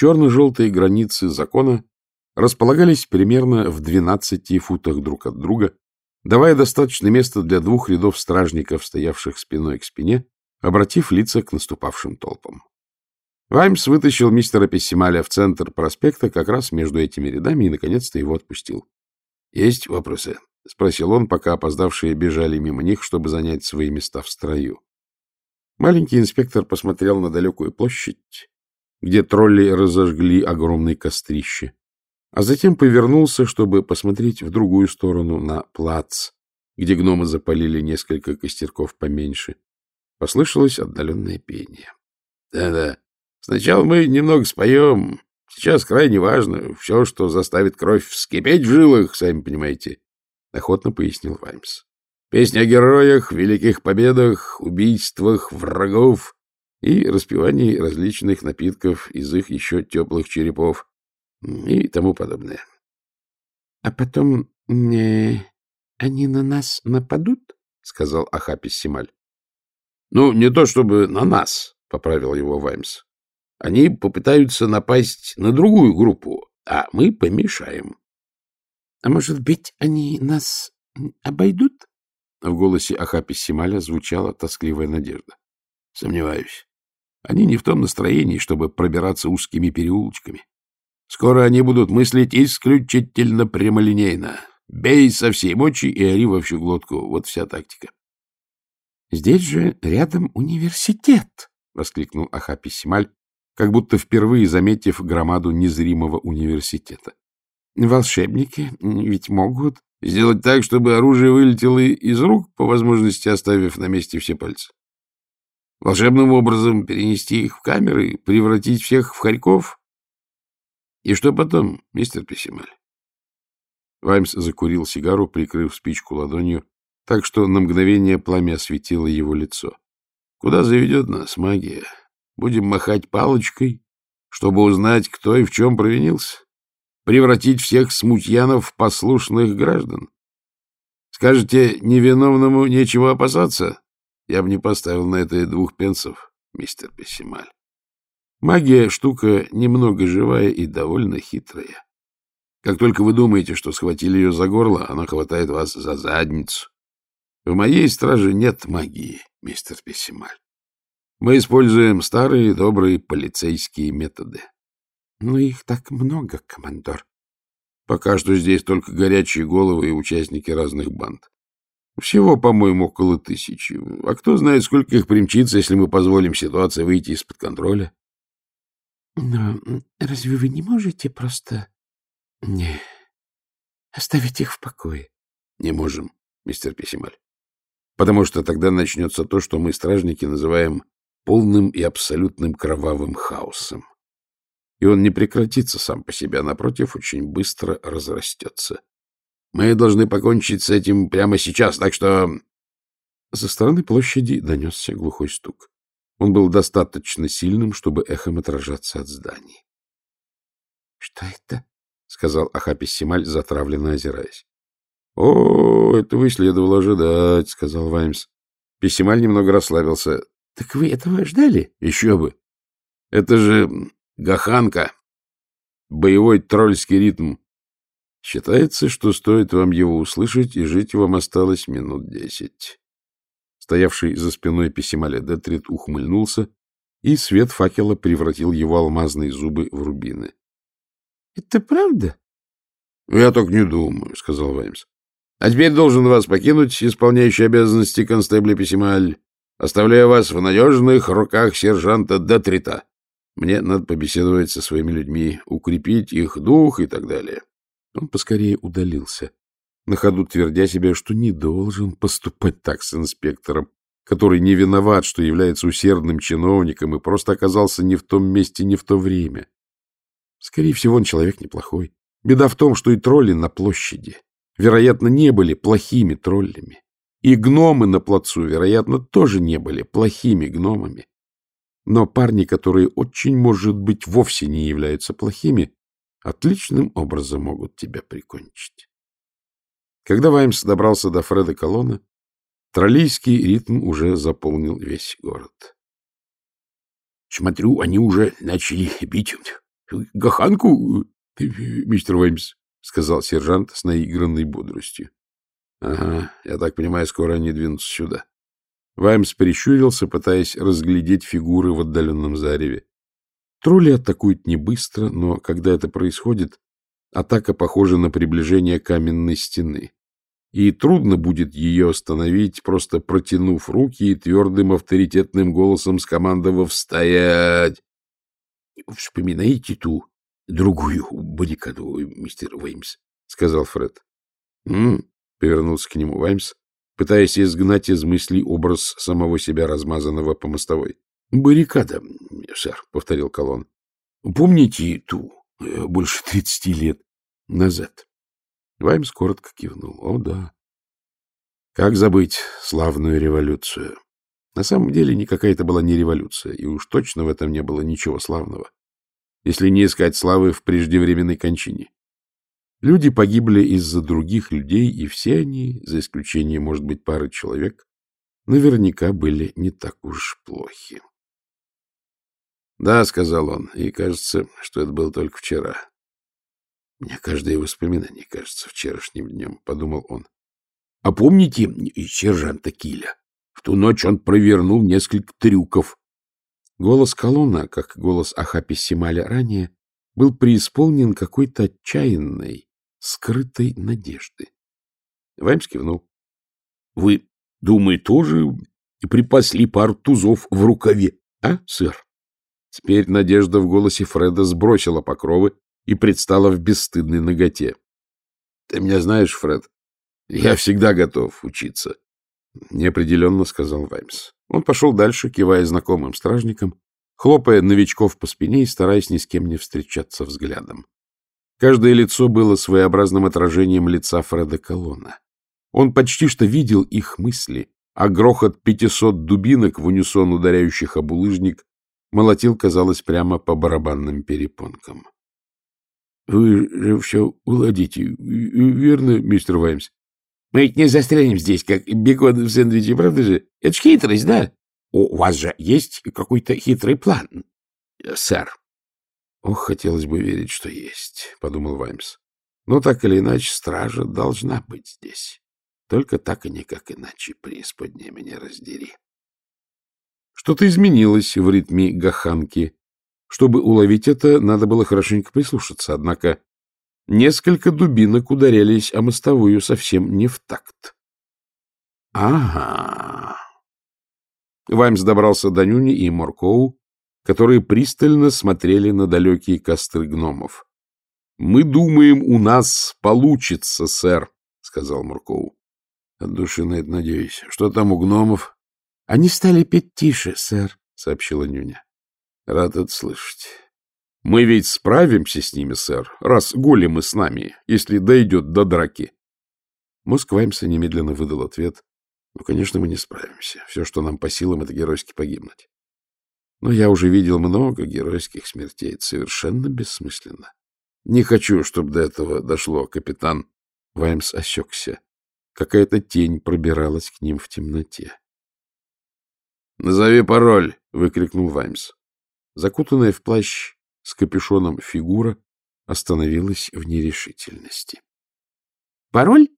Черно-желтые границы закона располагались примерно в 12 футах друг от друга, давая достаточно места для двух рядов стражников, стоявших спиной к спине, обратив лица к наступавшим толпам. Ваймс вытащил мистера Пессималя в центр проспекта как раз между этими рядами и, наконец-то, его отпустил. — Есть вопросы? — спросил он, пока опоздавшие бежали мимо них, чтобы занять свои места в строю. Маленький инспектор посмотрел на далекую площадь, где тролли разожгли огромное кострище, а затем повернулся, чтобы посмотреть в другую сторону, на плац, где гномы запалили несколько костерков поменьше. Послышалось отдаленное пение. Да — Да-да, сначала мы немного споем. Сейчас крайне важно все, что заставит кровь вскипеть в жилах, сами понимаете, — охотно пояснил Ваймс. Песня о героях, великих победах, убийствах врагов и распивании различных напитков из их еще теплых черепов и тому подобное. — А потом э, они на нас нападут? — сказал Ахапис Сималь. — Ну, не то чтобы на нас, — поправил его Ваймс. — Они попытаются напасть на другую группу, а мы помешаем. — А может быть, они нас обойдут? В голосе Ахапис Сималя звучала тоскливая надежда. — Сомневаюсь. Они не в том настроении, чтобы пробираться узкими переулочками. Скоро они будут мыслить исключительно прямолинейно. Бей со всей мочи и ори во всю глотку. Вот вся тактика. — Здесь же рядом университет! — воскликнул Ахапи Сималь, как будто впервые заметив громаду незримого университета. — Волшебники ведь могут... — Сделать так, чтобы оружие вылетело из рук, по возможности оставив на месте все пальцы. Волшебным образом перенести их в камеры, превратить всех в хорьков, и что потом, мистер Пессималь? Ваймс закурил сигару, прикрыв спичку ладонью, так что на мгновение пламя осветило его лицо. Куда заведет нас магия? Будем махать палочкой, чтобы узнать, кто и в чем провинился? Превратить всех смутьянов в послушных граждан? Скажете, невиновному нечего опасаться? Я бы не поставил на это и двух пенсов, мистер Пессималь. Магия — штука немного живая и довольно хитрая. Как только вы думаете, что схватили ее за горло, она хватает вас за задницу. В моей страже нет магии, мистер Пессималь. Мы используем старые добрые полицейские методы. Но их так много, командор. Пока что здесь только горячие головы и участники разных банд. Всего, по-моему, около тысячи. А кто знает, сколько их примчится, если мы позволим ситуации выйти из-под контроля. Но разве вы не можете просто... Не... оставить их в покое? Не можем, мистер Писемаль. Потому что тогда начнется то, что мы, стражники, называем полным и абсолютным кровавым хаосом. И он не прекратится сам по себе, а, напротив, очень быстро разрастется. Мы должны покончить с этим прямо сейчас, так что... Со стороны площади донесся глухой стук. Он был достаточно сильным, чтобы эхом отражаться от зданий. — Что это? — сказал Ахапис Сималь, затравленно озираясь. — О, этого и следовало ожидать, — сказал Ваймс. Пессималь немного расслабился. — Так вы этого ждали? — Еще бы. Это же гаханка. Боевой тролльский ритм. Считается, что стоит вам его услышать, и жить вам осталось минут десять. Стоявший за спиной Пессималя Детрит ухмыльнулся, и свет факела превратил его алмазные зубы в рубины. — Это правда? — Я так не думаю, — сказал Ваймс. — А теперь должен вас покинуть, исполняющий обязанности констебля Пессималь, оставляя вас в надежных руках сержанта Детрита. Мне надо побеседовать со своими людьми, укрепить их дух и так далее. Он поскорее удалился на ходу твердя себе, что не должен поступать так с инспектором, который не виноват, что является усердным чиновником и просто оказался не в том месте, не в то время. Скорее всего, он человек неплохой. Беда в том, что и тролли на площади, вероятно, не были плохими троллями. И гномы на плацу, вероятно, тоже не были плохими гномами. Но парни, которые очень, может быть, вовсе не являются плохими, отличным образом могут тебя прикончить. Когда Ваймс добрался до Фреда Колона, троллейский ритм уже заполнил весь город. — Смотрю, они уже начали бить — Гаханку, мистер Ваймс, — сказал сержант с наигранной бодростью. — Ага, я так понимаю, скоро они двинутся сюда. Ваймс прищурился, пытаясь разглядеть фигуры в отдаленном зареве. Тролли атакуют не быстро, но когда это происходит, атака похожа на приближение каменной стены. И трудно будет ее остановить, просто протянув руки и твердым авторитетным голосом скомандовав «Стоять!» — Вспоминаете ту другую баррикаду, мистер Уэймс? — сказал Фред. — М? — повернулся к нему Ваймс, пытаясь изгнать из мыслей образ самого себя, размазанного по мостовой. — Баррикада, сэр, — повторил Колон. — Помните ту э, больше тридцати лет назад? Ваймс коротко кивнул. — О, да. Как забыть славную революцию? На самом деле никакая это была не революция, и уж точно в этом не было ничего славного, если не искать славы в преждевременной кончине. Люди погибли из-за других людей, и все они, за исключением, может быть, пары человек, наверняка были не так уж плохи. «Да», — сказал он, — и кажется, что это было только вчера. «Мне каждое воспоминание кажется вчерашним днем», — подумал он. «А помните сержанта Киля? В ту ночь он провернул несколько трюков». Голос колонна, как голос Ахапи Сималя ранее, был преисполнен какой-то отчаянной, скрытой надежды. Ваймс кивнул. — Вы, думаю, тоже припасли пару тузов в рукаве, а, сэр? Теперь надежда в голосе Фреда сбросила покровы и предстала в бесстыдной ноготе. — Ты меня знаешь, Фред, я всегда готов учиться, — неопределенно сказал Ваймс. Он пошел дальше, кивая знакомым стражникам, хлопая новичков по спине и стараясь ни с кем не встречаться взглядом. Каждое лицо было своеобразным отражением лица Фреда Колона. Он почти что видел их мысли, а грохот пятисот дубинок в унисон ударяющих об улыжник молотил, казалось, прямо по барабанным перепонкам. — Вы же все уладите, верно, мистер Ваймс? — Мы ведь не застрянем здесь, как бекон в сэндвиче, правда же? Это ж хитрость, да? У вас же есть какой-то хитрый план, сэр. — Ох, хотелось бы верить, что есть, — подумал Ваймс. Но так или иначе стража должна быть здесь. Только так и никак иначе, преисподнее меня раздери. Что-то изменилось в ритме гаханки. Чтобы уловить это, надо было хорошенько прислушаться, однако несколько дубинок ударялись о мостовую совсем не в такт. — Ага. Ваймс добрался до Нюни и Моркоу, которые пристально смотрели на далекие костры гномов. — Мы думаем, у нас получится, сэр, — сказал Муркоу. — От души на это надеюсь. Что там у гномов? — Они стали петь тише, сэр, — сообщила Нюня. — Рад это слышать. — Мы ведь справимся с ними, сэр, раз големы с нами, если дойдет до драки. Мозг Ваймса немедленно выдал ответ. — Ну, конечно, мы не справимся. Все, что нам по силам, — это геройски погибнуть. Но я уже видел много геройских смертей. Это совершенно бессмысленно. Не хочу, чтобы до этого дошло, капитан. Ваймс осекся. Какая-то тень пробиралась к ним в темноте. «Назови пароль!» — выкрикнул Ваймс. Закутанная в плащ с капюшоном фигура остановилась в нерешительности. «Пароль?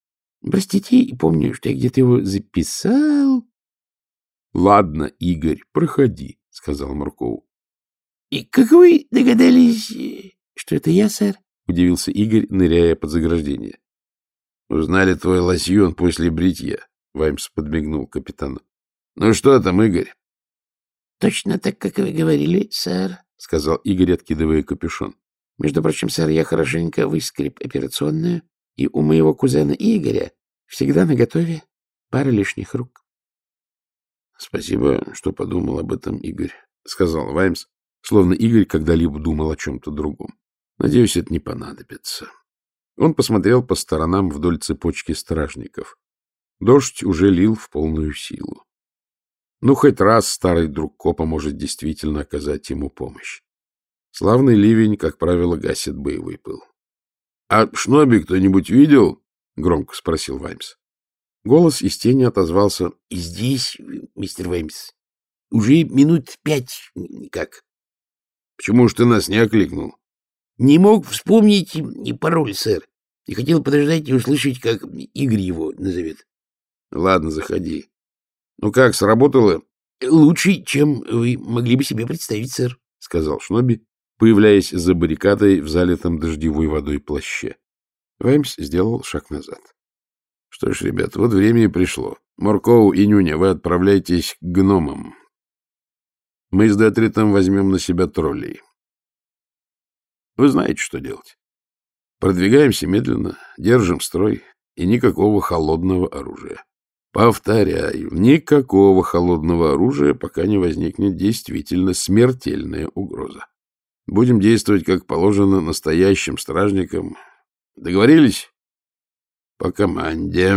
Простите, помню, что я где-то его записал». «Ладно, Игорь, проходи», — сказал Мурков. — И как вы догадались, что это я, сэр? — удивился Игорь, ныряя под заграждение. — Узнали твой лосьон после бритья, — Ваймс подмигнул капитану. — Ну что там, Игорь? — Точно так, как вы говорили, сэр, — сказал Игорь, откидывая капюшон. — Между прочим, сэр, я хорошенько выскреб операционную, и у моего кузена Игоря всегда наготове пара лишних рук. — Спасибо, что подумал об этом, Игорь, — сказал Ваймс, словно Игорь когда-либо думал о чем-то другом. — Надеюсь, это не понадобится. Он посмотрел по сторонам вдоль цепочки стражников. Дождь уже лил в полную силу. Ну, хоть раз старый друг Копа может действительно оказать ему помощь. Славный ливень, как правило, гасит боевой пыл. — А Шноби кто-нибудь видел? — громко спросил Ваймс. Голос из тени отозвался. — Здесь, мистер Веймс. Уже минут пять никак. — Почему ж ты нас не окликнул? Не мог вспомнить и пароль, сэр. И хотел подождать и услышать, как Игорь его назовет. — Ладно, заходи. Ну как, сработало? — Лучше, чем вы могли бы себе представить, сэр, — сказал Шноби, появляясь за баррикадой в залитом дождевой водой плаще. Ваймс сделал шаг назад. — Что ж, ребят, вот время и пришло. Моркоу и Нюня, вы отправляйтесь к гномам. Мы с Детритом возьмем на себя троллей. Вы знаете, что делать. Продвигаемся медленно, держим строй и никакого холодного оружия. Повторяю, никакого холодного оружия, пока не возникнет действительно смертельная угроза. Будем действовать, как положено, настоящим стражникам. Договорились? По команде.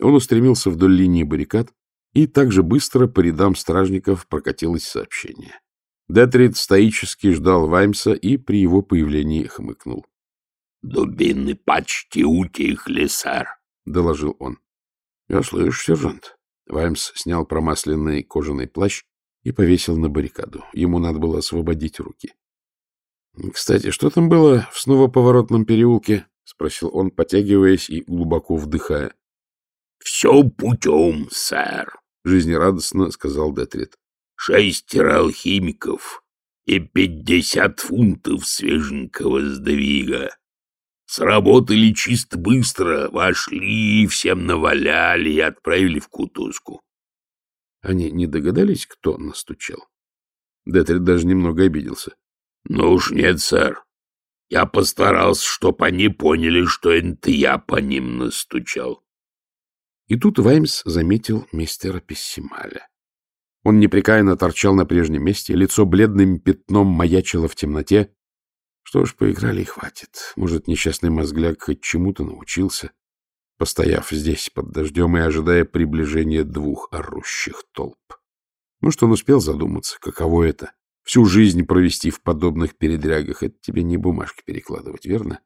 Он устремился вдоль линии баррикад, и так же быстро по рядам стражников прокатилось сообщение. Детрид стоически ждал Ваймса и при его появлении хмыкнул. — Дубины почти утихли, сэр, — доложил он. — Я слышу, сержант. Ваймс снял промасленный кожаный плащ и повесил на баррикаду. Ему надо было освободить руки. — Кстати, что там было в снова поворотном переулке? — спросил он, потягиваясь и глубоко вдыхая. — Все путем, сэр, — жизнерадостно сказал Детрид. — Шестеро алхимиков и пятьдесят фунтов свеженького сдвига. Сработали чисто быстро, вошли, всем наваляли и отправили в кутузку. Они не догадались, кто настучал? Детрид даже немного обиделся. — Ну уж нет, сэр. Я постарался, чтоб они поняли, что это я по ним настучал. И тут Ваймс заметил мистера Пессималя. Он непрекаянно торчал на прежнем месте, лицо бледным пятном маячило в темноте. Что ж, поиграли и хватит. Может, несчастный мозгляк хоть чему-то научился, постояв здесь под дождем и ожидая приближения двух орущих толп. Может, он успел задуматься, каково это — всю жизнь провести в подобных передрягах. Это тебе не бумажки перекладывать, верно?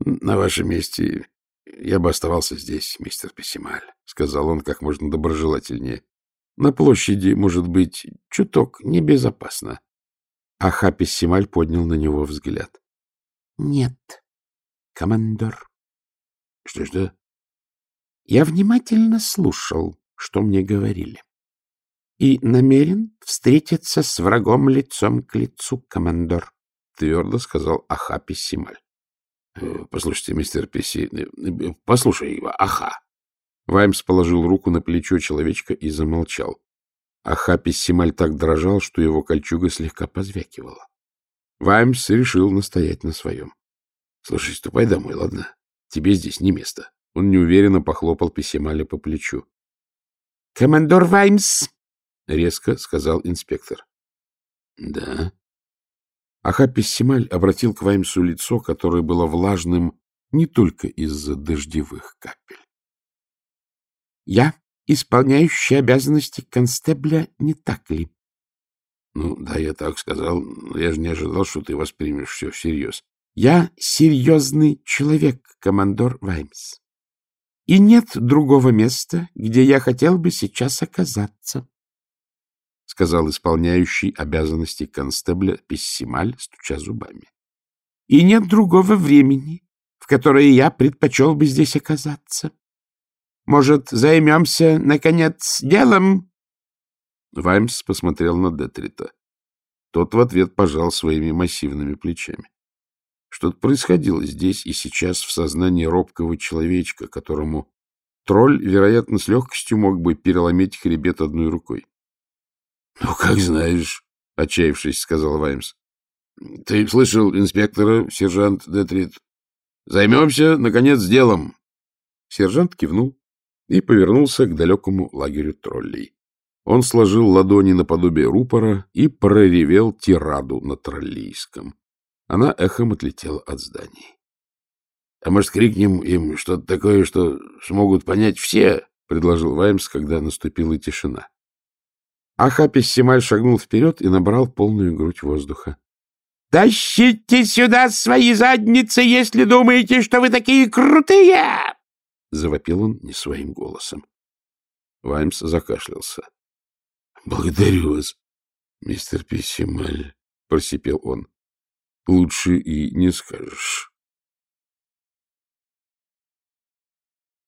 На вашем месте я бы оставался здесь, мистер Пессималь, — сказал он как можно доброжелательнее. На площади, может быть, чуток небезопасно. Аха Пессималь поднял на него взгляд. — Нет, командор. — Что-что? — Я внимательно слушал, что мне говорили. И намерен встретиться с врагом лицом к лицу, командор, — твердо сказал Аха Пессималь. Э, — Послушайте, мистер Песси, э, э, послушай, его, аха. Ваймс положил руку на плечо человечка и замолчал. Аха Пессималь так дрожал, что его кольчуга слегка позвякивала. Ваймс решил настоять на своем. — Слушай, ступай домой, ладно? Тебе здесь не место. Он неуверенно похлопал Пессималя по плечу. — Командор Ваймс! — резко сказал инспектор. — Да. Ахапис Сималь обратил к Ваймсу лицо, которое было влажным не только из-за дождевых капель. — Я исполняющий обязанности констебля, не так ли? — Ну, да, я так сказал, но я же не ожидал, что ты воспримешь все всерьез. — Я серьезный человек, командор Ваймс. И нет другого места, где я хотел бы сейчас оказаться сказал исполняющий обязанности констебля Пессималь, стуча зубами. — И нет другого времени, в которое я предпочел бы здесь оказаться. Может, займемся, наконец, делом? Ваймс посмотрел на Детрита. Тот в ответ пожал своими массивными плечами. Что-то происходило здесь и сейчас в сознании робкого человечка, которому тролль, вероятно, с легкостью мог бы переломить хребет одной рукой. — Ну, как знаешь, — отчаявшись, сказал Ваймс. — Ты слышал инспектора, сержант Детрит? Займемся, наконец, делом. Сержант кивнул и повернулся к далекому лагерю троллей. Он сложил ладони наподобие рупора и проревел тираду на троллийском. Она эхом отлетела от зданий. — А может, крикнем им что-то такое, что смогут понять все? — предложил Ваймс, когда наступила тишина. Ахапис Сималь шагнул вперед и набрал полную грудь воздуха. — Тащите сюда свои задницы, если думаете, что вы такие крутые! — завопил он не своим голосом. Ваймс закашлялся. — Благодарю вас, мистер Писималь, просипел он. — Лучше и не скажешь.